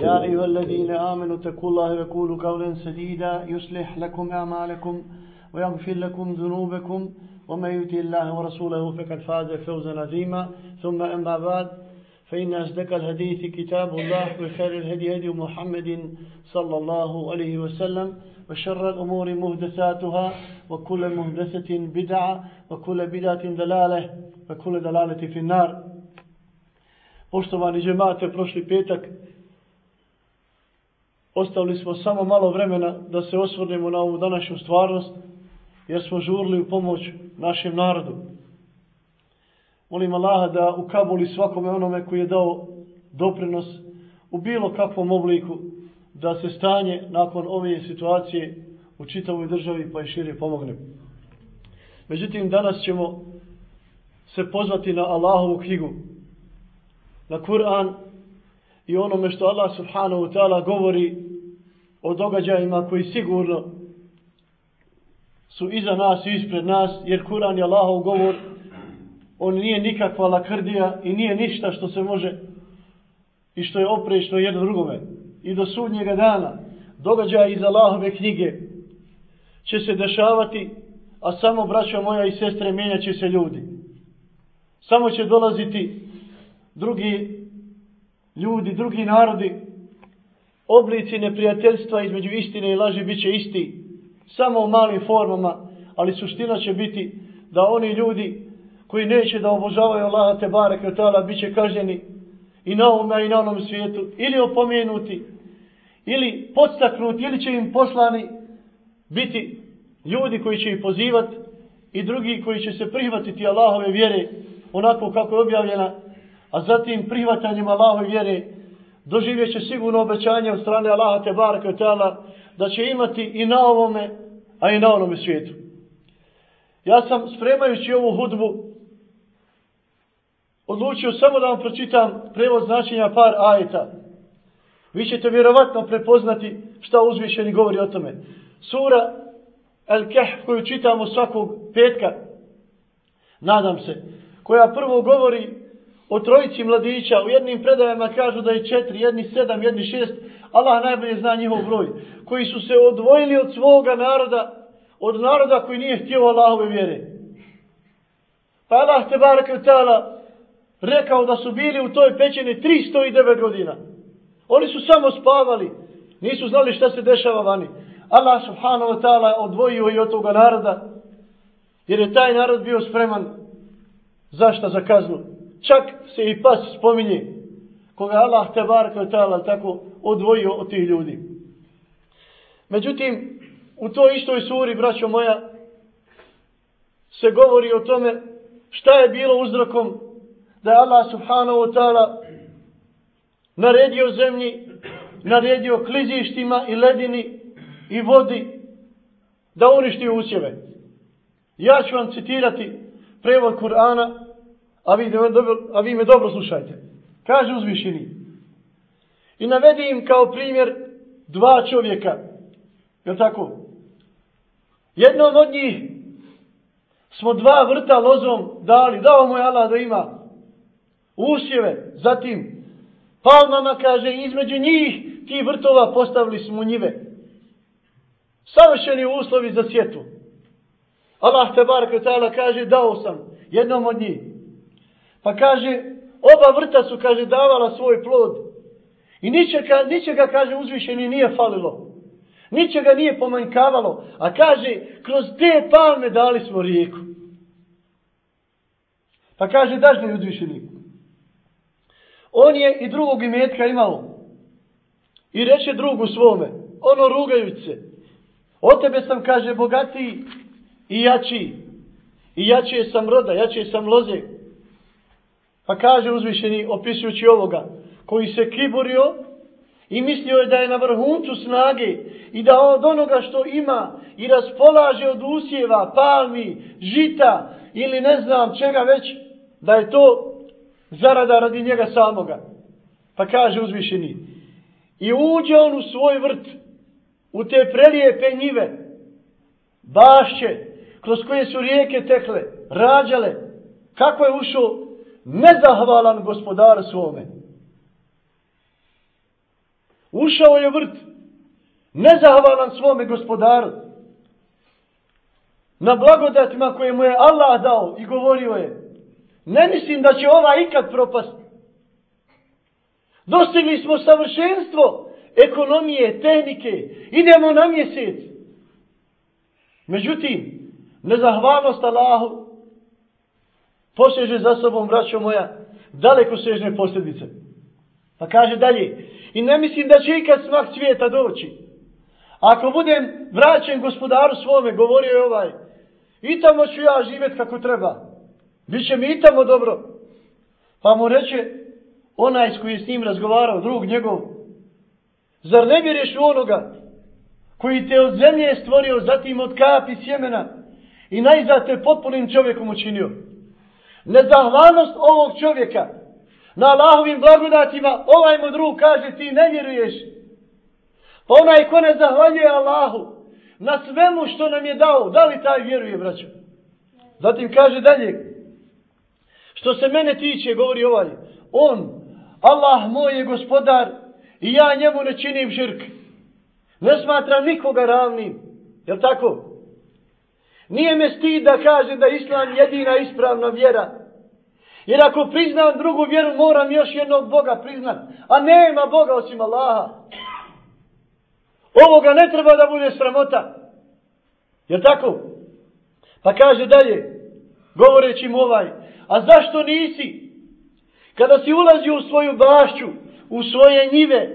يا أيها الذين آمنوا اتقوا الله وقولوا قولا سديدا يصلح لكم أعمالكم ويغفر لكم ذنوبكم ومن يؤتي الله ورسوله فقد فاز فوزا عظيما. ثم أما بعد فإن أصدق الحديث كتاب الله وخير الهدي هدي محمد صلى الله عليه وسلم وشر الأمور مهدثاتها وكل مهدثة بدعة وكل بدعة دلالة وكل دلالة في النار. Poštovani džemate, prošli petak ostavili smo samo malo vremena da se osvrnemo na ovu današnju stvarnost, jer smo žurli u pomoć našem narodu. Molim Allaha da ukabuli svakome onome koji je dao doprinos u bilo kakvom obliku da se stanje nakon ove situacije u čitavoj državi pa i šire pomogne. Međutim, danas ćemo se pozvati na Allahovu knjigu, na Kur'an i onome što Allah subhanahu wa ta'ala govori o događajima koji sigurno su iza nas i ispred nas, jer Kur'an je Allahov govor, on nije nikakva lakrdija i nije ništa što se može i što je oprečno jedno drugome. I do sudnjega dana događaj iz Allahove knjige će se dešavati, a samo braćo moja i sestre mijenjat će se ljudi. Samo će dolaziti drugi ljudi, drugi narodi, oblici neprijateljstva između istine i laži bit će isti, samo u malim formama, ali suština će biti da oni ljudi koji neće da obožavaju Allaha te bareke od tala, bit će kažnjeni i na ovome i na onom svijetu, ili opomenuti, ili podstaknuti, ili će im poslani biti ljudi koji će ih pozivati i drugi koji će se prihvatiti Allahove vjere onako kako je objavljena a zatim prihvatanjem Allahove vjere doživjet će sigurno obećanje od strane Allaha te barake tala da će imati i na ovome, a i na onome svijetu. Ja sam spremajući ovu hudbu odlučio samo da vam pročitam prevod značenja par ajeta. Vi ćete vjerovatno prepoznati šta uzvišeni govori o tome. Sura Al-Kahf koju čitamo svakog petka, nadam se, koja prvo govori o trojici mladića, u jednim predajama kažu da je četiri, jedni sedam, jedni šest, Allah najbolje zna njihov broj, koji su se odvojili od svoga naroda, od naroda koji nije htio Allahove vjere. Pa Allah te barak ta'ala rekao da su bili u toj pećini 309 godina. Oni su samo spavali, nisu znali šta se dešava vani. Allah subhanahu wa ta'ala odvojio i od toga naroda, jer je taj narod bio spreman zašta za kaznu. Čak se i pas spominje, koga Allah te barake ta'ala tako odvojio od tih ljudi. Međutim, u toj istoj suri, braćo moja, se govori o tome šta je bilo uzrokom da je Allah subhanahu wa ta'ala naredio zemlji, naredio klizištima i ledini i vodi da uništi usjeve. Ja ću vam citirati prevod Kur'ana, a vi, dobro, a vi me dobro slušajte. Kaže uzvišeni. I navedi im kao primjer dva čovjeka. Je tako? Jednom od njih smo dva vrta lozom dali. Dao mu je Allah da ima usjeve. Zatim palmama kaže između njih ti vrtova postavili smo njive. Savršeni uslovi za sjetu. Allah te bar kaže dao sam jednom od njih. Pa kaže oba vrta su kaže davala svoj plod. I ničega, ničega kaže uzvišeni nije falilo. Ničega nije pomanjkavalo. A kaže kroz te palme dali smo rijeku. Pa kaže daš li uzvišeni. On je i drugog imetka imao. I reče drugu svome. Ono rugajući se. O tebe sam, kaže, bogatiji i jači. I jači sam roda, jači sam loze. Pa kaže uzvišeni, opisujući ovoga, koji se kiburio i mislio je da je na vrhuncu snage i da od onoga što ima i raspolaže od usjeva, palmi, žita ili ne znam čega već, da je to zarada radi njega samoga. Pa kaže uzvišeni, i uđe on u svoj vrt, u te prelijepe njive, bašće, kroz koje su rijeke tekle, rađale, kako je ušao nezahvalan gospodar svome. Ušao je vrt, nezahvalan svome gospodaru, na blagodatima koje mu je Allah dao i govorio je, ne mislim da će ova ikad propast. Dostigli smo savršenstvo ekonomije, tehnike, idemo na mjesec. Međutim, nezahvalnost Allahu poseže za sobom, braćo moja, daleko sežne posljedice. Pa kaže dalje, i ne mislim da će ikad smak svijeta doći. Ako budem vraćen gospodaru svome, govorio je ovaj, i tamo ću ja živjeti kako treba. Biće mi i tamo dobro. Pa mu reče, onaj s koji je s njim razgovarao, drug njegov, zar ne vjeruješ u onoga koji te od zemlje stvorio, zatim od kapi sjemena i najzad te potpunim čovjekom učinio? Nezahvalnost ovog čovjeka na Allahovim blagodatima, ovaj mu drug kaže ti ne vjeruješ. Pa onaj ko ne zahvaljuje Allahu na svemu što nam je dao, da li taj vjeruje, braćo? Zatim kaže dalje, što se mene tiče, govori ovaj, on, Allah moj je gospodar i ja njemu ne činim žirk. Ne smatram nikoga ravnim. Jel tako? Nije me stid da kažem da islam jedina ispravna vjera. Jer ako priznam drugu vjeru, moram još jednog Boga priznat. A nema Boga osim Allaha. Ovoga ne treba da bude sramota. Jer tako? Pa kaže dalje, govoreći mu ovaj, a zašto nisi? Kada si ulazio u svoju bašću, u svoje njive,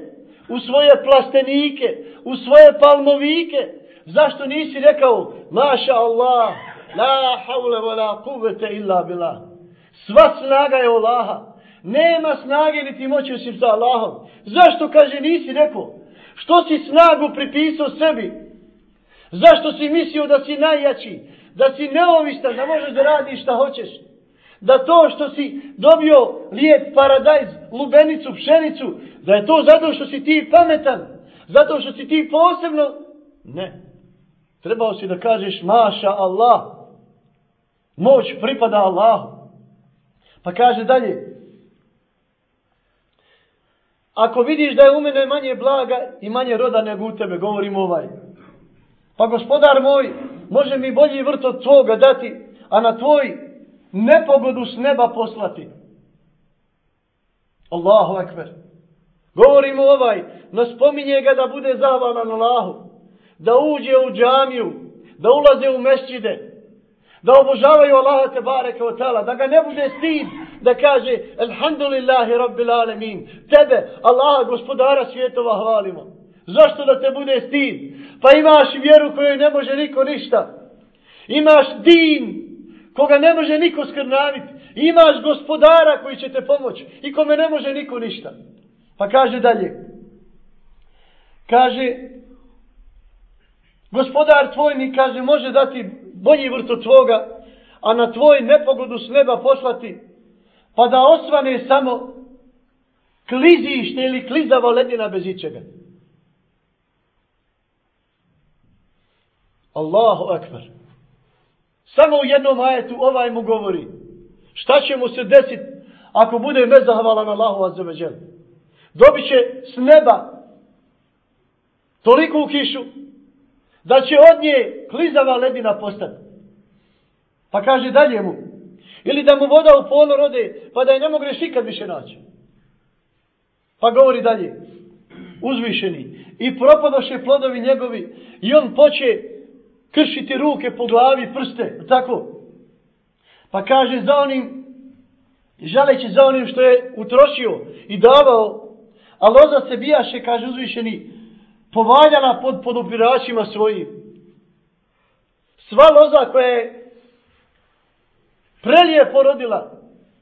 u svoje plastenike, u svoje palmovike, zašto nisi rekao, maša Allah, la havle wa la kuvvete illa billah. Sva snaga je Allaha. Nema snage niti moći osim sa Allahom. Zašto, kaže, nisi rekao? Što si snagu pripisao sebi? Zašto si mislio da si najjači? Da si neovistan, da možeš da radiš šta hoćeš? Da to što si dobio lijep paradajz, lubenicu, pšenicu, da je to zato što si ti pametan? Zato što si ti posebno? Ne. Trebao si da kažeš maša Allah. Moć pripada Allahu. Pa kaže dalje, ako vidiš da je u mene manje blaga i manje roda nego u tebe, govorim ovaj. Pa gospodar moj, može mi bolji vrt od tvoga dati, a na tvoj nepogodu s neba poslati. Allahu ekber. Govorimo ovaj, no spominje ga da bude zavanan Allahu, da uđe u džamiju, da ulaze u mešćide, da obožavaju Allaha te bareke o tala, da ga ne bude stid, da kaže Alhamdulillahi Rabbil Alemin, tebe, Allaha gospodara svjetova hvalimo. Zašto da te bude stid? Pa imaš vjeru kojoj ne može niko ništa. Imaš din koga ne može niko skrnaviti. Imaš gospodara koji će te pomoći i kome ne može niko ništa. Pa kaže dalje. Kaže, gospodar tvoj mi kaže može dati bolji vrt od tvoga, a na tvoj nepogodu s neba poslati, pa da osvane samo klizište ili klizava ledina bez ičega. Allahu akbar. Samo u jednom ajetu ovaj mu govori. Šta će mu se desiti ako bude nezahvalan Allahu azzeveđel. Dobit će s neba toliku kišu da će od nje klizava ledina postati. Pa kaže dalje mu. Ili da mu voda u polu rode, pa da je ne mogreš ikad više naći. Pa govori dalje. Uzvišeni. I propadoše plodovi njegovi i on poče kršiti ruke po glavi, prste, tako. Pa kaže za onim, žaleći za onim što je utrošio i davao, a loza se bijaše, kaže uzvišeni, povaljala pod podupiračima svojim. Sva loza koja je prelije porodila,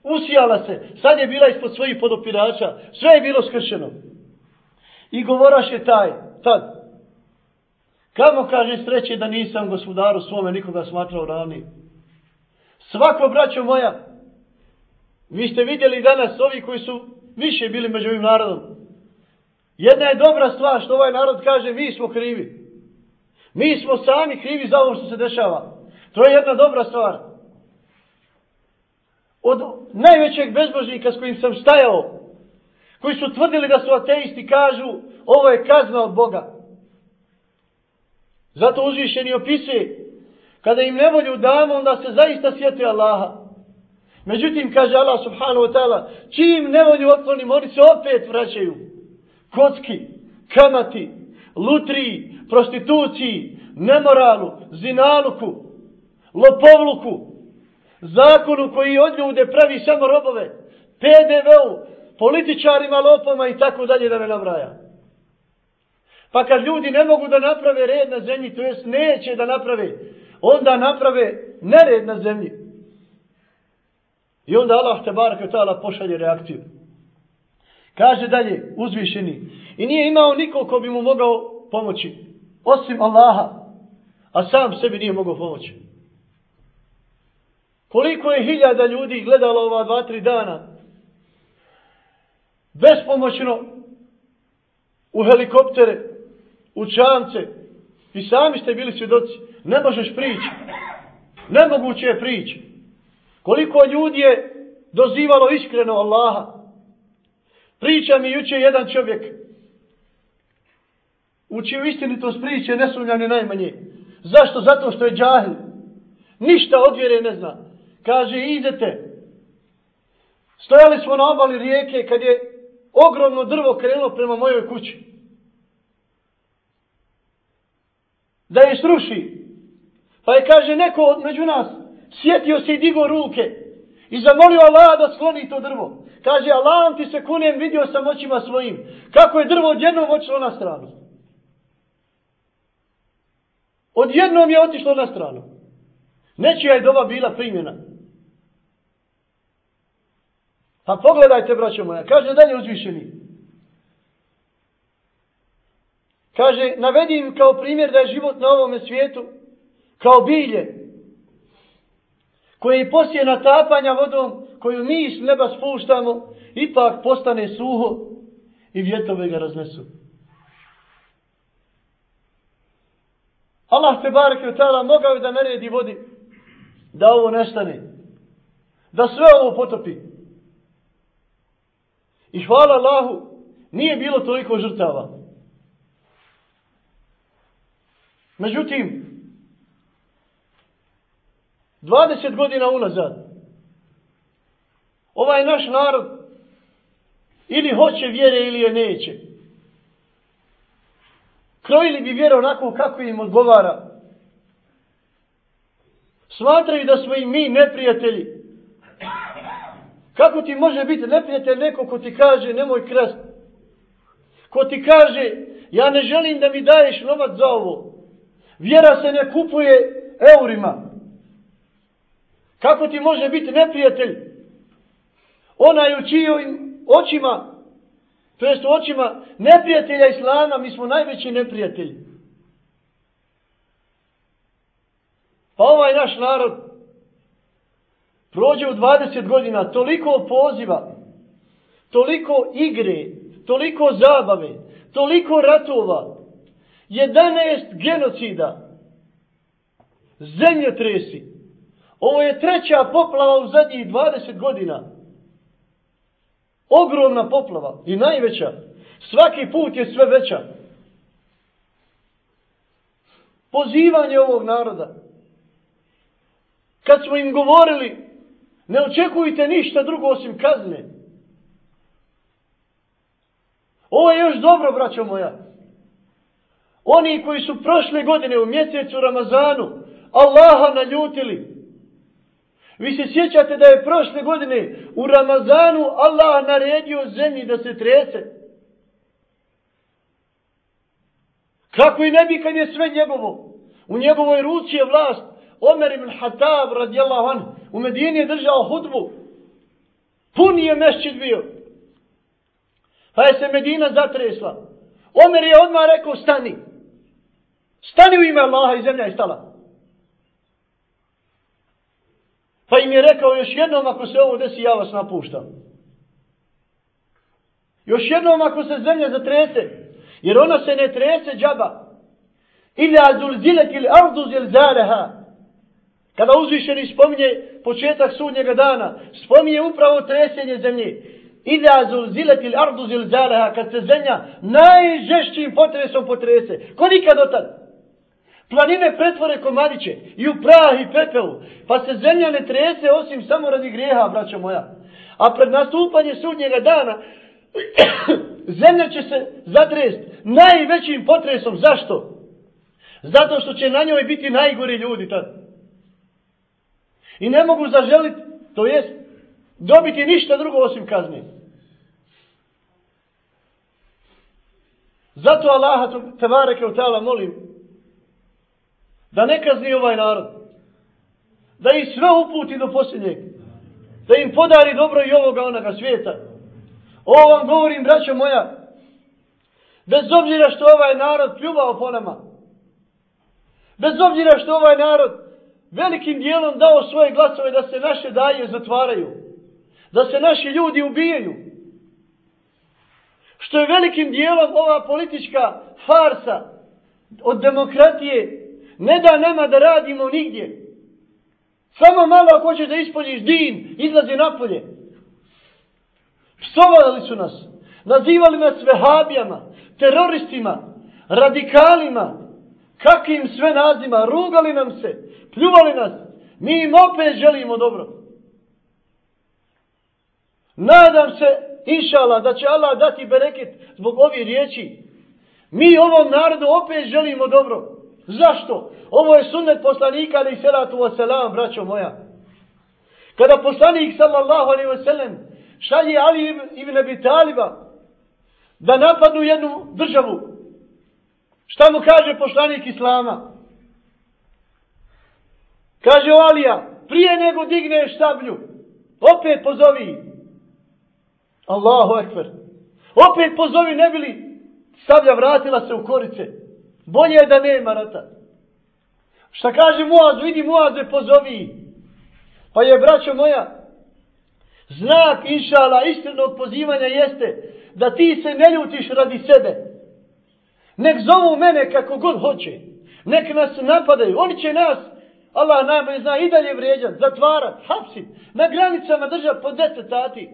usijala se, sad je bila ispod svojih podopirača, sve je bilo skršeno. I govoraš je taj, tad, Kamo kaže sreće da nisam gospodaru svome nikoga smatrao ravni. Svako braćo moja, vi ste vidjeli danas ovi koji su više bili među ovim narodom. Jedna je dobra stvar što ovaj narod kaže mi smo krivi. Mi smo sami krivi za ovo što se dešava. To je jedna dobra stvar. Od najvećeg bezbožnika s kojim sam stajao, koji su tvrdili da su ateisti, kažu ovo je kazna od Boga. Zato uzvišeni opisuje, kada im nevolju damo, onda se zaista sjeti Allaha. Međutim, kaže Allah subhanahu wa ta'ala, čim nevolju otklonim, oni se opet vraćaju. Kocki, kamati, lutriji, prostituciji, nemoralu, zinaluku, lopovluku, zakonu koji od ljude pravi samo robove, PDV-u, političarima, lopama i tako dalje da ne nabraja. Pa kad ljudi ne mogu da naprave red na zemlji, to jest neće da naprave, onda naprave nered na zemlji. I onda Allah te barak ta'ala pošalje reakciju. Kaže dalje, uzvišeni. I nije imao niko ko bi mu mogao pomoći. Osim Allaha. A sam sebi nije mogao pomoći. Koliko je hiljada ljudi gledalo ova dva, tri dana. Bespomoćno. U helikoptere u čamce. I sami ste bili svjedoci. Ne možeš prići. Nemoguće je prići. Koliko ljudi je dozivalo iskreno Allaha. Priča mi juče jedan čovjek. Uči u istinitost priče, ne sumnja ni najmanje. Zašto? Zato što je džahil. Ništa od vjere ne zna. Kaže, idete. Stojali smo na obali rijeke kad je ogromno drvo krenulo prema mojoj kući. da je sruši. Pa je kaže neko među nas, sjetio se i digo ruke i zamolio Allah da skloni to drvo. Kaže, Allah ti se kunem, vidio sam očima svojim. Kako je drvo odjednom otišlo na stranu. Odjednom je otišlo na stranu. Nečija je doba bila primjena. Pa pogledajte, braćo moja, kaže dalje uzvišeni. Kaže, navedim kao primjer da je život na ovome svijetu kao bilje koje poslije natapanja vodom koju mi iz neba spuštamo ipak postane suho i vjetove ga raznesu. Allah te barek je tala mogao je da naredi vodi da ovo nestane. Da sve ovo potopi. I hvala Allahu nije bilo toliko žrtava. Međutim, 20 godina unazad, ovaj naš narod ili hoće vjere ili je neće. Krojili bi vjeru onako kako im odgovara. Smatraju da smo i mi neprijatelji. Kako ti može biti neprijatelj neko ko ti kaže nemoj krast? Ko ti kaže ja ne želim da mi daješ novac za ovo. Vjera se ne kupuje eurima. Kako ti može biti neprijatelj? Onaj u čijim očima, to jest u očima neprijatelja Islama, mi smo najveći neprijatelji. Pa ovaj naš narod prođe u 20 godina toliko poziva, toliko igre, toliko zabave, toliko ratova, 11 genocida, zemlje tresi. Ovo je treća poplava u zadnjih 20 godina. Ogromna poplava i najveća. Svaki put je sve veća. Pozivanje ovog naroda. Kad smo im govorili, ne očekujte ništa drugo osim kazne. Ovo je još dobro, braćo moja. Oni koji su prošle godine u mjesecu Ramazanu Allaha naljutili. Vi se sjećate da je prošle godine u Ramazanu Allah naredio zemlji da se trese. Kako i ne bi kad je sve njegovo. U njegovoj ruci je vlast. Omer ibn Hatab radijallahu an. U Medini je držao hudbu. Pun je mešćid bio. Pa je se Medina zatresla. Omer je odmah rekao stani. Stani u ime Allaha i zemlja je stala. Pa im je rekao još jednom ako se ovo desi ja vas napuštam. Još jednom ako se zemlja zatrese. Jer ona se ne trese džaba. Ila zulzilet ili ardu zilzaleha. Kada uzvišeni spominje početak sudnjega dana, spominje upravo tresenje zemlje. Ila zulzilet ili ardu zilzaleha. Kad se zemlja najžešćim potresom potrese. Ko nikad otad? tada? Planine pretvore komadiće i u prah i pepelu, pa se zemlja ne trese osim samo radi grijeha, braćo moja. A pred nastupanje sudnjega dana, zemlja će se zatrest najvećim potresom. Zašto? Zato što će na njoj biti najgori ljudi tad. I ne mogu zaželiti, to jest, dobiti ništa drugo osim kazni. Zato Allaha tebareke u ta'ala molim, da ne kazni ovaj narod. Da ih sve uputi do posljednjeg. Da im podari dobro i ovoga onoga svijeta. Ovo vam govorim, braćo moja. Bez obzira što ovaj narod pljuvao po nama. Bez obzira što ovaj narod velikim dijelom dao svoje glasove da se naše daje zatvaraju. Da se naši ljudi ubijaju. Što je velikim dijelom ova politička farsa od demokratije ne da nama da radimo nigdje. Samo malo ako hoćeš da ispoljiš din, izlazi napolje. Psovali su nas. Nazivali nas vehabijama, teroristima, radikalima, kakvim sve nazima, rugali nam se, pljuvali nas. Mi im opet želimo dobro. Nadam se, inšala, da će Allah dati bereket zbog ovih riječi. Mi ovom narodu opet želimo dobro. Zašto? Ovo je sunnet poslanika ali salatu wasalam, braćo moja. Kada poslanik sallallahu alaihi wasalam šalje Ali ibn Abi Taliba da napadnu jednu državu, šta mu kaže poslanik Islama? Kaže Alija, prije nego digneš sablju, opet pozovi. Allahu ekber. Opet pozovi, ne bili sablja vratila se u korice. Bolje je da nema rata. Šta kaže Muaz, vidi Muaze, pozovi. Pa je, braćo moja, znak inšala istinog pozivanja jeste da ti se ne ljutiš radi sebe. Nek zovu mene kako god hoće. Nek nas napadaju. Oni će nas, Allah najbolje zna, i dalje vrijeđat, zatvarat, hapsit, na granicama držat po deset sati.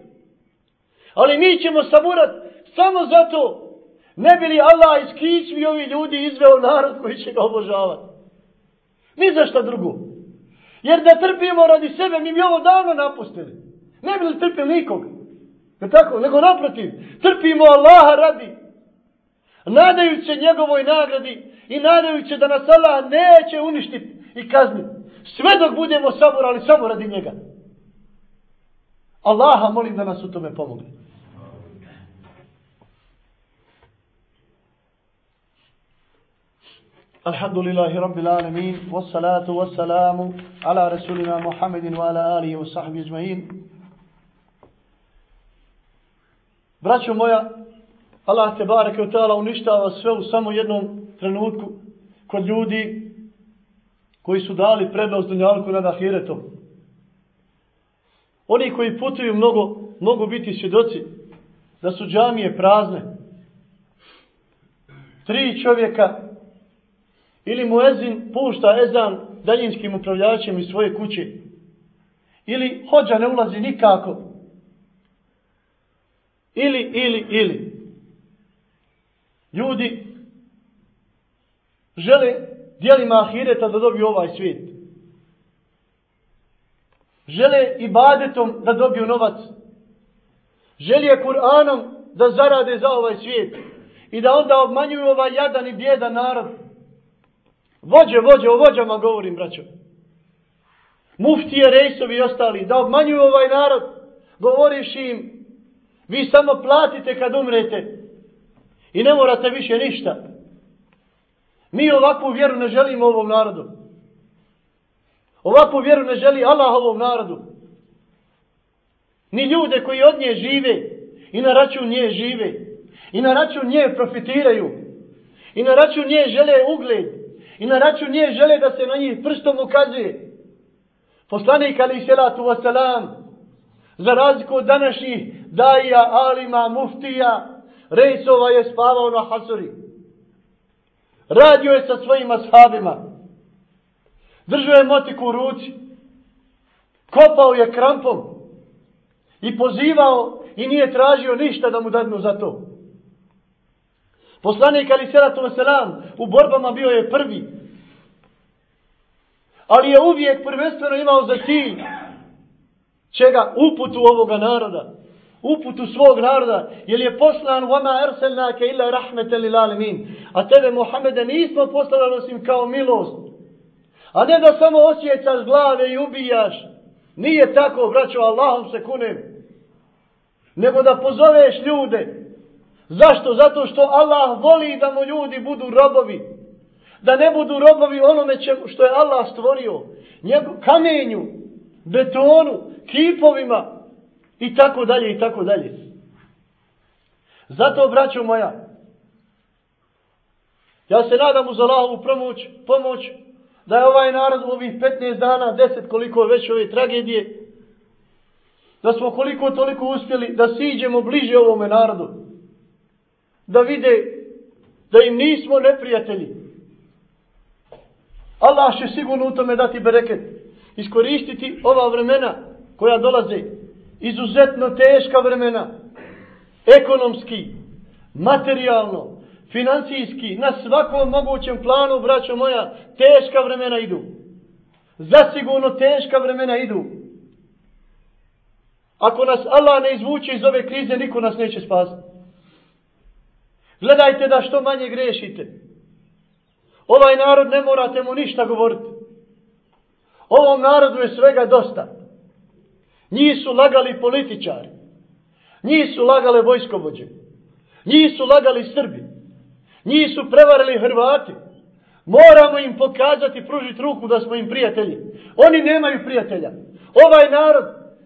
Ali mi ćemo saburat samo zato ne bi li Allah iz kičmi ovi ljudi izveo narod koji će ga obožavati. Ni za šta drugo. Jer da trpimo radi sebe, mi bi ovo davno napustili. Ne bi li trpili nikog. Je tako? Nego naprotiv. Trpimo Allaha radi. Nadajući se njegovoj nagradi i nadajući se da nas Allah neće uništiti i kazniti. Sve dok budemo saborali samo radi njega. Allaha molim da nas u tome pomogne. الحمد لله رب العالمين والصلاة والسلام على رسولنا محمد وعلى آله وصحبه أجمعين Braćo moja, Allah te bareke u tala uništava sve u samo jednom trenutku kod ljudi koji su dali prednost dunjalku nad ahiretom. Oni koji putuju mnogo, mogu biti svjedoci da su džamije prazne. Tri čovjeka ili muezin pušta ezan daljinskim upravljačem iz svoje kuće. Ili hođa ne ulazi nikako. Ili, ili, ili. Ljudi žele dijelima ahireta da dobiju ovaj svijet. Žele ibadetom da dobiju novac. Želje Kur'anom da zarade za ovaj svijet. I da onda obmanjuju ovaj jadan i bjedan narod. Vođe, vođe, o vođama govorim, braćo. Muftije, rejsovi i ostali, da obmanjuju ovaj narod. Govoriš im, vi samo platite kad umrete. I ne morate više ništa. Mi ovakvu vjeru ne želimo ovom narodu. Ovakvu vjeru ne želi Allah ovom narodu. Ni ljude koji od nje žive i na račun nje žive. I na račun nje profitiraju. I na račun nje žele ugled. I na račun nje žele da se na njih prstom ukazuje. Poslanik ali selatu wasalam za razliku od današnjih daija, alima, muftija, rejsova je spavao na hasuri. Radio je sa svojim ashabima. Držao je motiku u ruci. Kopao je krampom. I pozivao i nije tražio ništa da mu dadnu za to. Poslanik Ali Selatu Veselam u borbama bio je prvi. Ali je uvijek prvenstveno imao za cilj čega uputu ovoga naroda uputu svog naroda, jer je poslan vama erselnake illa rahmete lil alemin. A tebe, Muhammede, nismo poslali osim kao milost. A ne da samo osjećaš glave i ubijaš. Nije tako, braćo, Allahom se kunem. Nego da pozoveš ljude. Zašto? Zato što Allah voli da mu ljudi budu robovi. Da ne budu robovi onome što je Allah stvorio. Njegu, kamenju, betonu, kipovima, I tako dalje, i tako dalje. Zato, braćo moja, ja se nadam uz Allahovu pomoć, pomoć, da je ovaj narod u ovih 15 dana, 10 koliko već ove tragedije, da smo koliko toliko uspjeli da siđemo bliže ovome narodu. Da vide da im nismo neprijatelji. Allah će sigurno u tome dati bereket. Iskoristiti ova vremena koja dolaze izuzetno teška vremena, ekonomski, materijalno, financijski, na svakom mogućem planu, braćo moja, teška vremena idu. Zasigurno teška vremena idu. Ako nas Allah ne izvuče iz ove krize, niko nas neće spasiti. Gledajte da što manje grešite. Ovaj narod ne morate mu ništa govoriti. Ovom narodu je svega dosta. Njih su lagali političari. Njih su lagale vojskovođe. Njih su lagali Srbi. Njih su prevarili Hrvati. Moramo im pokazati, pružiti ruku da smo im prijatelji. Oni nemaju prijatelja. Ovaj narod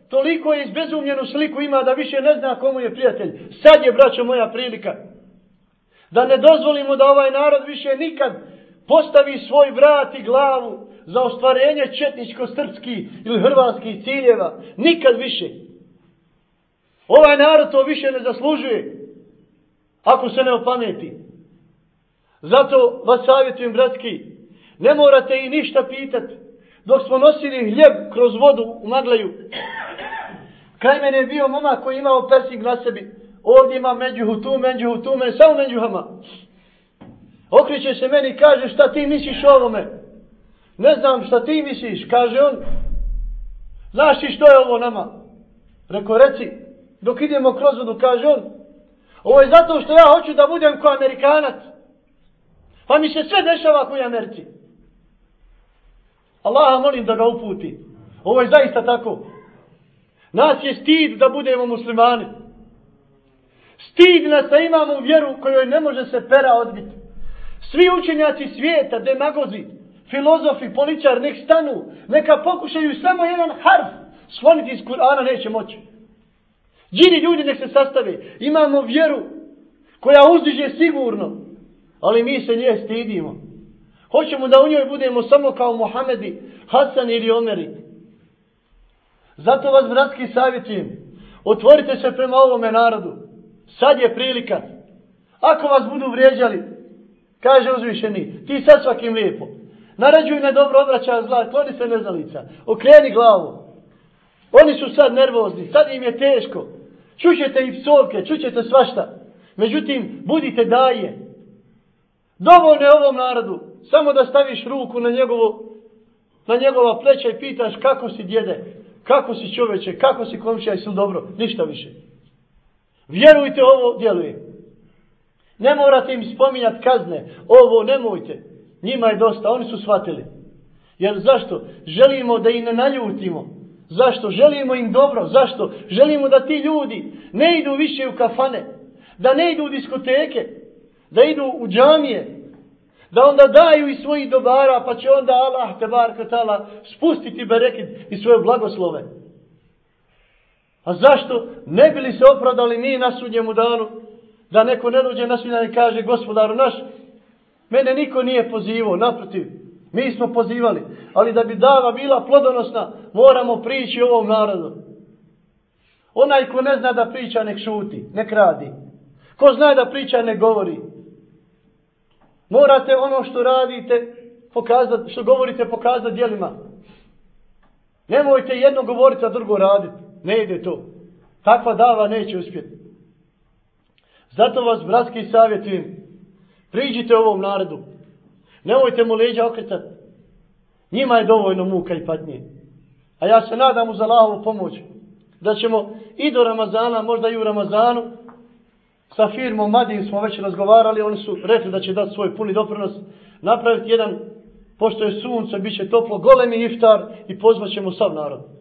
toliko je izbezumljenu sliku ima da više ne zna komu je prijatelj. Sad je, braćo, moja prilika. Da ne dozvolimo da ovaj narod više nikad postavi svoj vrat i glavu za ostvarenje četničko-srpskih ili hrvatskih ciljeva. Nikad više. Ovaj narod to više ne zaslužuje. Ako se ne opameti. Zato vas savjetujem, bratski, ne morate i ništa pitati. Dok smo nosili hljeb kroz vodu u Maglaju, kraj mene je bio mama koji imao persing na sebi. Ovdje ima međuhu, tu međuhu, tu međuhu, samo međuhama. Okriće se meni i kaže šta ti misliš o ovome. Ne znam šta ti misliš, kaže on. Znaš ti što je ovo nama? Reko reci, dok idemo kroz vodu, kaže on. Ovo je zato što ja hoću da budem ko Amerikanac. Pa mi se sve dešava koji Americi. Allaha molim da ga uputi. Ovo je zaista tako. Nas je stid da budemo muslimani. Stid nas da imamo vjeru kojoj ne može se pera odbiti. Svi učenjaci svijeta, demagozi, filozofi, poličar, nek stanu, neka pokušaju samo jedan harf sloniti iz Kur'ana, neće moći. Džini ljudi nek se sastave. Imamo vjeru koja uzdiže sigurno, ali mi se nje stidimo. Hoćemo da u njoj budemo samo kao Mohamedi, Hasan ili Omeri. Zato vas, bratski, savjetujem. Otvorite se prema ovome narodu. Sad je prilika. Ako vas budu vrijeđali, kaže uzvišeni, ti sad svakim lijepo. Naređuj ne dobro obraćaj zla, kloni se nezalica. Okreni glavu. Oni su sad nervozni, sad im je teško. Čućete i psovke, čućete svašta. Međutim, budite daje. Dovoljno je ovom narodu. Samo da staviš ruku na njegovo na njegova pleća i pitaš kako si djede, kako si čoveče, kako si komšija i dobro. Ništa više. Vjerujte, ovo djeluje. Ne morate im spominjati kazne. Ovo nemojte. Njima je dosta. Oni su shvatili. Jer zašto? Želimo da ih ne naljutimo. Zašto? Želimo im dobro. Zašto? Želimo da ti ljudi ne idu više u kafane. Da ne idu u diskoteke. Da idu u džamije. Da onda daju i svojih dobara pa će onda Allah te bar spustiti bereket i svoje blagoslove. A zašto? Ne bili se opravdali mi na sudnjemu danu da neko ne dođe na sudnjemu i kaže gospodaru naš mene niko nije pozivao, naprotiv. Mi smo pozivali, ali da bi dava bila plodonosna, moramo prići ovom narodu. Onaj ko ne zna da priča, nek šuti, nek radi. Ko zna da priča, ne govori. Morate ono što radite, pokazati, što govorite, pokazati djelima. Nemojte jedno govoriti, a drugo raditi. Ne ide to. Takva dava neće uspjeti. Zato vas, bratski, savjetujem. Priđite ovom narodu. Nemojte mu leđa okretati. Njima je dovoljno muka i patnje. A ja se nadam uz Allahovu pomoć da ćemo i do Ramazana, možda i u Ramazanu, sa firmom Madin smo već razgovarali, oni su rekli da će dati svoj puni doprinos, napraviti jedan, pošto je sunce, bit će toplo, golemi iftar i pozvat ćemo sav narod.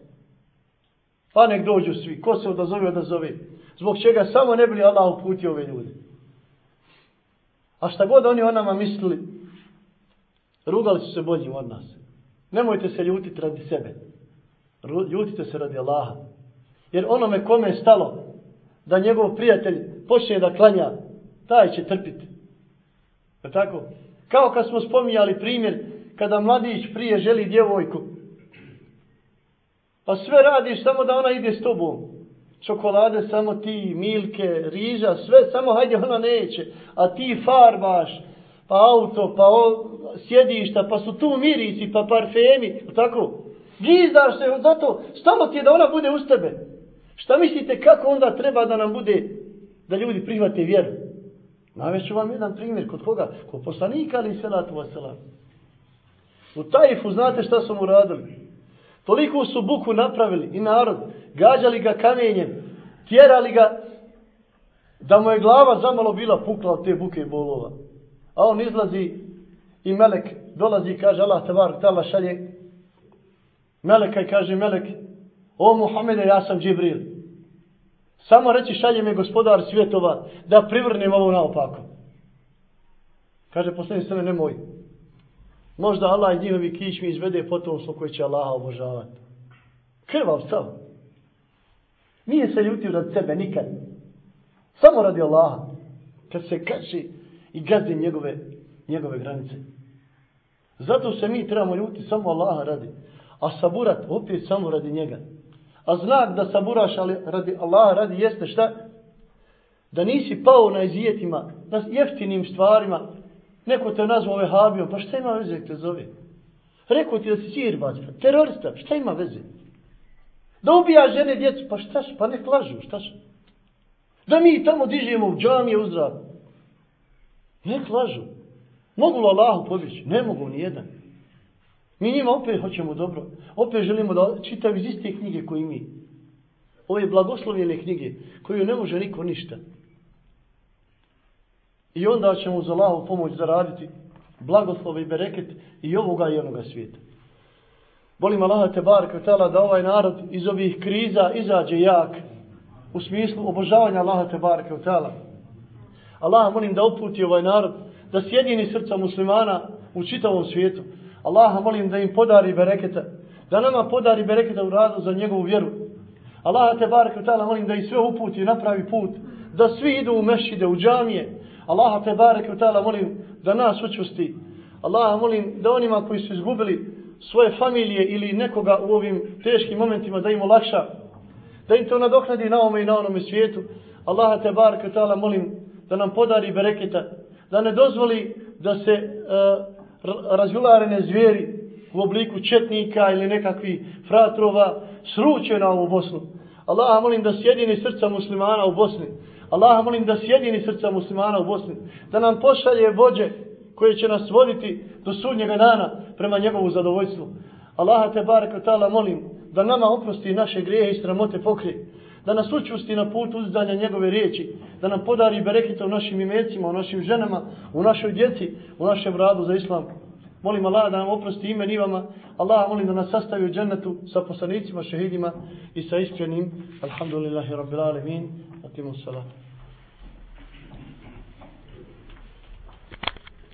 Pa nek dođu svi, ko se odazove, odazove. Zbog čega samo ne bili Allah uputio ove ljude. A šta god oni o nama mislili, rugali su se boljim od nas. Nemojte se ljutiti radi sebe. Ljutite se radi Allaha. Jer onome kome je stalo da njegov prijatelj počne da klanja, taj će trpiti. Je tako? Kao kad smo spominjali primjer, kada mladić prije želi djevojku, pa sve radiš samo da ona ide s tobom. Čokolade samo ti, milke, riža, sve samo hajde ona neće. A ti farbaš, pa auto, pa o, sjedišta, pa su tu mirisi, pa parfemi, tako? Gizdaš se, zato stalo ti je da ona bude uz tebe. Šta mislite kako onda treba da nam bude da ljudi prihvate vjeru? Navešću vam jedan primjer. Kod koga? Kod poslanika ali salatu wasalam. U Tajfu znate šta su mu radili? Toliko su buku napravili i narod. Gađali ga kamenjem. Tjerali ga da mu je glava zamalo bila pukla od te buke i bolova. A on izlazi i melek dolazi i kaže Allah tabar tala šalje meleka i kaže melek o Muhammede ja sam Džibril. Samo reći šalje mi gospodar svjetova da privrnem ovo naopako. Kaže posljednji sve nemoj. Možda Allah iz njihovi kičmi izvede potomstvo koje će Allaha obožavati. Krvav stav. Nije se ljutio rad sebe nikad. Samo radi Allaha. Kad se kači i gazi njegove, njegove granice. Zato se mi trebamo ljuti samo Allaha radi. A saburat opet samo radi njega. A znak da saburaš ali radi Allaha radi jeste šta? Da nisi pao na izijetima, na jeftinim stvarima. Neko te nazvao vehabijom, pa šta ima veze te zove? Rekao ti da si sirbac, pa terorista, pa šta ima veze? Da ubija žene djecu, pa štaš, pa nek lažu, štaš? Da mi tamo dižemo u džamije uzdrav. Nek lažu. Mogu li Allahu pobjeći? Ne mogu ni jedan. Mi njima opet hoćemo dobro. Opet želimo da čitaju iz iste knjige koji mi. Ove blagoslovljene knjige koju ne može niko ništa. I onda ćemo uz Allahu pomoć zaraditi blagoslov i bereket i ovoga i onoga svijeta. Volim Allaha te bar tala da ovaj narod iz ovih kriza izađe jak u smislu obožavanja Allaha te bar tala. Allah molim da uputi ovaj narod da sjedini srca muslimana u čitavom svijetu. Allaha molim da im podari bereketa, da nama podari bereketa u radu za njegovu vjeru. Allaha te bar ta'ala molim da ih sve uputi i napravi put, da svi idu u mešide, u džamije. Allaha te barek ta'ala molim da nas učusti. Allaha molim da onima koji su izgubili svoje familije ili nekoga u ovim teškim momentima da im olakša, da im to nadoknadi na ovome i na onome svijetu. Allaha te barek ta'ala molim da nam podari bereketa, da ne dozvoli da se e, uh, razjularene zvijeri u obliku četnika ili nekakvi fratrova sruče na ovu Bosnu. Allaha molim da sjedini srca muslimana u Bosni. Allaha molim da sjedini srca muslimana u Bosni. Da nam pošalje vođe koje će nas voditi do sudnjega dana prema njegovu zadovoljstvu. Allaha te barek ta'ala molim da nama oprosti naše grijehe i sramote pokrije. Da nas učusti na put uzdanja njegove riječi. Da nam podari berekita u našim imecima, u našim ženama, u našoj djeci, u našem radu za islam. Molim Allah da nam oprosti ime nivama. Allah molim da nas sastavi u džennetu sa poslanicima, šehidima i sa iskrenim. Alhamdulillahi rabbil alemin. Atimu salatu.